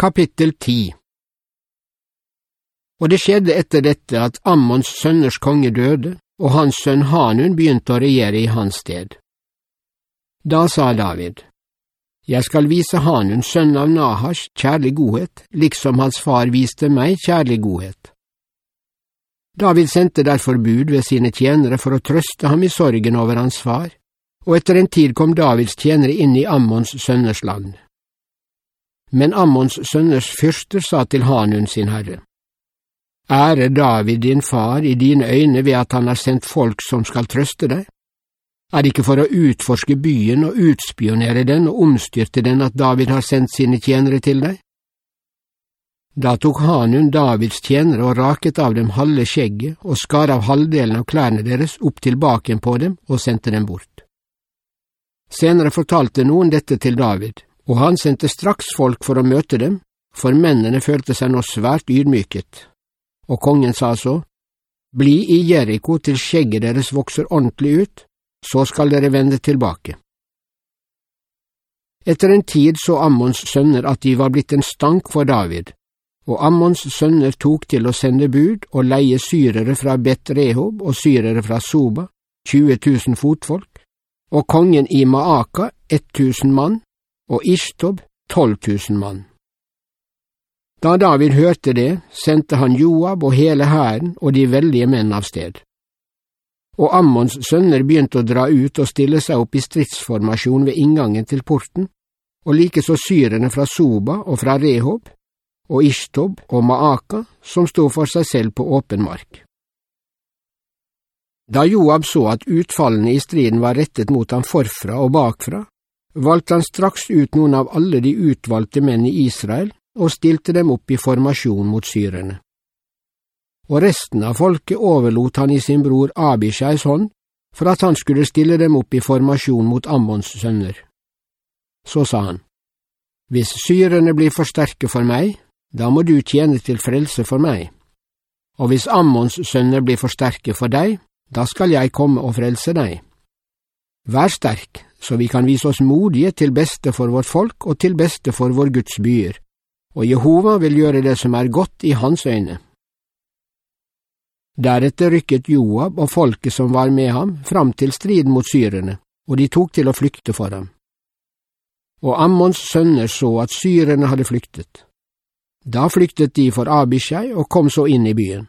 Kapittel 10 Og det skjedde etter dette at Ammons sønners konge døde, og hans sønn Hanun begynte å regjere i hans sted. Da sa David, Jeg skal vise Hanun, sønn av Nahash, kjærlig godhet, liksom hans far viste meg kjærlig godhet. David sendte derfor bud ved sine tjenere for å trøste ham i sorgen over hans far, og etter en tid kom Davids tjenere inn i Ammons sønners land. Men Ammons sønners fyrster sa til Hanun sin herre, Ære David din far i dine øyne ved at han har sendt folk som skal trøste deg? Er det ikke for å utforske byen og utspionere den og omstyrte den at David har sendt sine tjenere til deg? Da tok Hanun Davids tjenere og raket av dem halve skjegget og skar av halvdelen av klærne deres opp til baken på dem og sendte dem bort. Senere fortalte noen dette til David, og han sendte straks folk for å møte dem, for mennene følte seg nå svært ydmyket. Og kongen sa så, Bli i Jeriko til skjegget deres vokser ordentlig ut, så skal dere vende tilbake. Etter en tid så Ammons sønner at de var blitt en stank for David, og Ammons sønner tok til å sende bud og leie syrere fra Bet Rehob og syrere fra Soba, 20 000 fotfolk, og kongen i Maaka 1000 mann, og Ishtob 12 000 mann. Da David hørte det, sendte han Joab og hele hæren og de veldige menn av sted. Og Ammons sønner begynte å dra ut og stille seg opp i stridsformasjon ved inngangen til porten, og likeså syrene fra Soba og fra Rehob, og Ishtob og Maaka, som sto for seg selv på åpen mark. Da Joab så at utfallene i striden var rettet mot ham forfra og bakfra, valgte han straks ut noen av alle de utvalgte menn i Israel og stilte dem opp i formasjon mot syrerne. Og resten av folket overlot han i sin bror Abishais hånd for at han skulle stille dem opp i formasjon mot Ammons sønner. Så sa han, Hvis syrerne blir for sterke for meg, da må du tjene til frelse for meg. Og hvis Ammons sønner blir for sterke for deg, da skal jeg komme og frelse deg. Vær sterk, så vi kan vise oss modige til beste for vårt folk og til beste for vår Guds byer, og Jehova vil gjøre det som er godt i hans øyne. Deretter rykket Joab og folket som var med ham, fram til striden mot syrerne, og de tok til å flykte for ham. Og Ammons sønner så at syrerne hadde flyktet. Da flyktet de for Abishai og kom så inn i byen.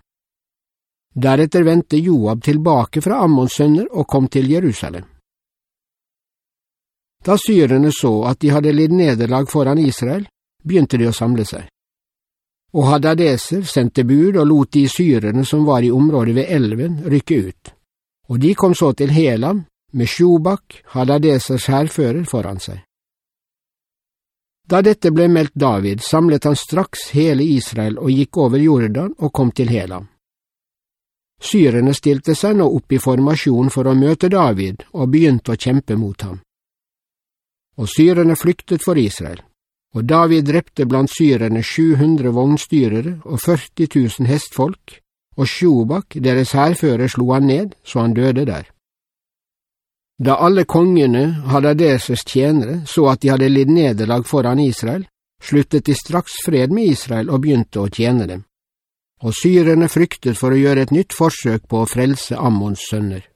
Deretter vendte Joab tilbake fra Ammons sønner og kom til Jerusalem. Da syrerne så at de hadde lidd nederlag foran Israel, begynte de å samle seg. Og Hadadeser sendte bud og lot de syrerne som var i området ved elven, rykke ut. Og de kom så til Helam, med Sjobak, Hadadesers hærfører, foran seg. Da dette ble meldt David, samlet han straks hele Israel og gikk over Jordan og kom til Helam. Syrerne stilte seg nå opp i formasjon for å møte David og begynte å kjempe mot ham og syrerne flyktet for Israel. Og David drepte blant syrerne 700 vognstyrere og 40 000 hestfolk, og Sjobak, deres hærfører, slo han ned, så han døde der. Da alle kongene Hadadeses tjenere så at de hadde lidd nederlag foran Israel, sluttet de straks fred med Israel og begynte å tjene dem. Og syrerne fryktet for å gjøre et nytt forsøk på å frelse Ammons sønner.